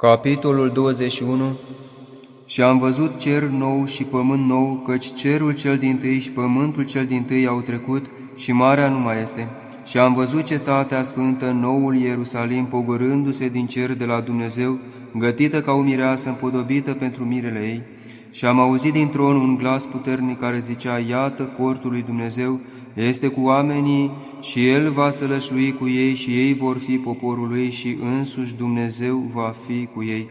Capitolul 21 Și am văzut cer nou și pământ nou, căci cerul cel din tâi și pământul cel din tâi au trecut și marea nu mai este. Și am văzut cetatea sfântă, noul Ierusalim, pogorându-se din cer de la Dumnezeu, gătită ca o mireasă, împodobită pentru mirele ei. Și am auzit din tron un glas puternic care zicea, Iată cortul lui Dumnezeu, este cu oamenii și El va sălășlui cu ei și ei vor fi poporul lui și însuși Dumnezeu va fi cu ei.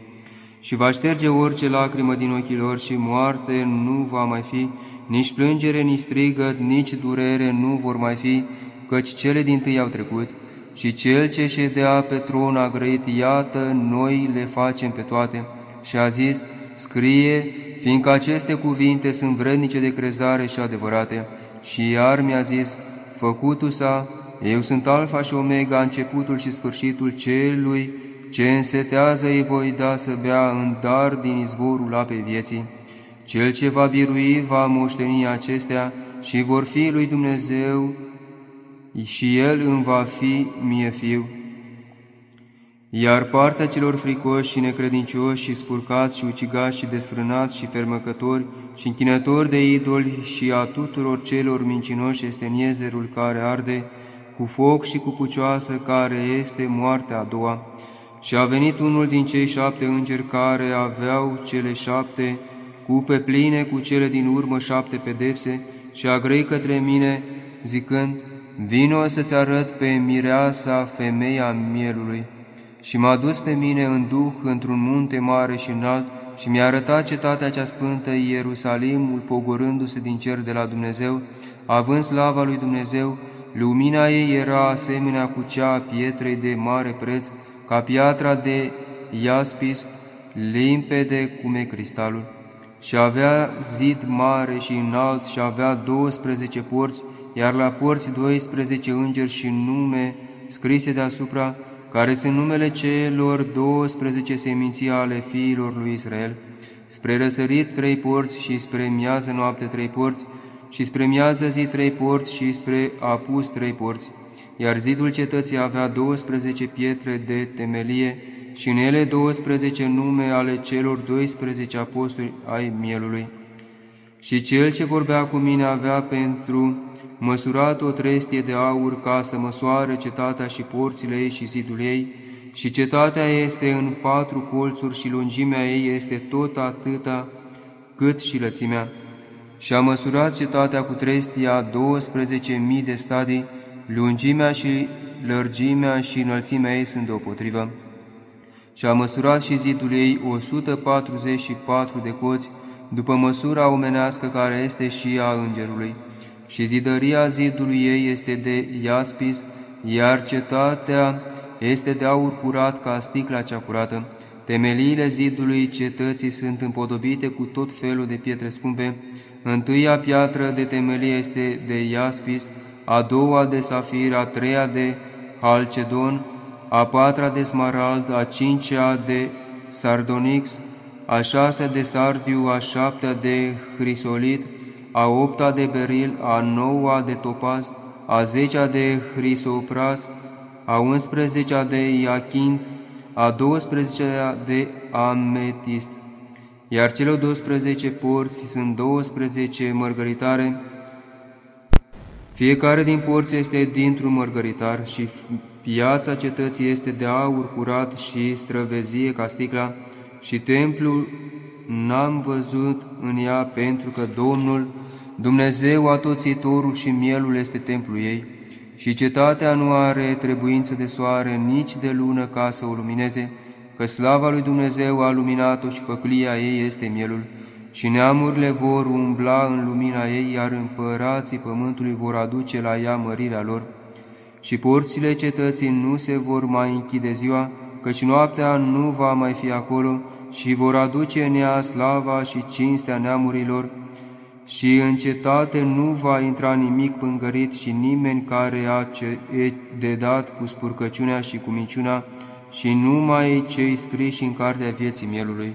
Și va șterge orice lacrimă din ochii lor și moarte nu va mai fi, nici plângere, nici strigăt, nici durere nu vor mai fi, căci cele din tâi au trecut. Și cel ce ședea pe tron a grăit, iată, noi le facem pe toate. Și a zis, scrie, fiindcă aceste cuvinte sunt vrednice de crezare și adevărate. Și iar mi-a zis, făcutul sa, eu sunt alfa și omega, începutul și sfârșitul celui ce însetează îi voi da să bea în dar din izvorul apei vieții. Cel ce va birui va moșteni acestea și vor fi lui Dumnezeu și El îmi va fi mie fiu. Iar partea celor fricoși și necredincioși și spurcați și ucigați și desfrânați și fermăcători și închinători de idoli și a tuturor celor mincinoși este niezerul care arde cu foc și cu pucioasă care este moartea a doua. Și a venit unul din cei șapte îngeri care aveau cele șapte cupe pline cu cele din urmă șapte pedepse și a grăi către mine, zicând, Vino să-ți arăt pe mireasa femeia mielului și m-a dus pe mine în duh într-un munte mare și înalt și mi-a arătat cetatea cea sfântă, Ierusalimul, pogorându-se din cer de la Dumnezeu, având slava lui Dumnezeu, lumina ei era asemenea cu cea a pietrei de mare preț, ca piatra de iaspis, limpede cum e cristalul. Și avea zid mare și înalt și avea 12 porți, iar la porți 12 îngeri și nume scrise deasupra, care sunt numele celor 12 seminții ale fiilor lui Israel, spre răsărit trei porți și spre miază noapte trei porți, și spre miază zi trei porți și spre apus trei porți, iar zidul cetății avea 12 pietre de temelie și în ele 12 nume ale celor 12 apostoli ai mielului. Și cel ce vorbea cu mine avea pentru măsurat o trestie de aur ca să măsoare cetatea și porțile ei și zidul ei, și cetatea este în patru colțuri și lungimea ei este tot atâta cât și lățimea. Și a măsurat cetatea cu trestia 12.000 de stadii, lungimea și lărgimea și înălțimea ei sunt deopotrivă. Și a măsurat și zidul ei 144 de coți, după măsura omenească care este și a îngerului și zidăria zidului ei este de iaspis, iar cetatea este de aur curat ca sticla cea curată. Temeliile zidului cetății sunt împodobite cu tot felul de pietre scumpe. Întâia piatră de temelie este de iaspis, a doua de safir, a treia de halcedon, a patra de smarald, a cincea de sardonix, a șasea de sardiu, a șaptea de hrisolit, a opta de beril, a noua de topaz, a zecea de hrisopras, a unsprezecea de iachint, a douăsprezecea de ametist. Iar cele 12 porți sunt 12 mărgăritare, fiecare din porți este dintr-un mărgăritar și piața cetății este de aur curat și străvezie ca sticla și templul n-am văzut în ea pentru că Domnul Dumnezeu atoțitorul și mielul este templul ei, și cetatea nu are trebuință de soare, nici de lună ca să o lumineze, că slava lui Dumnezeu a luminat-o și făclia ei este mielul, și neamurile vor umbla în lumina ei, iar împărații pământului vor aduce la ea mărirea lor. Și porțile cetății nu se vor mai închide ziua, căci noaptea nu va mai fi acolo, și vor aduce în ea slava și cinstea neamurilor, și în cetate nu va intra nimic pângărit și nimeni care a de dat cu spurcăciunea și cu minciuna și numai cei scriși în cartea vieții mielului.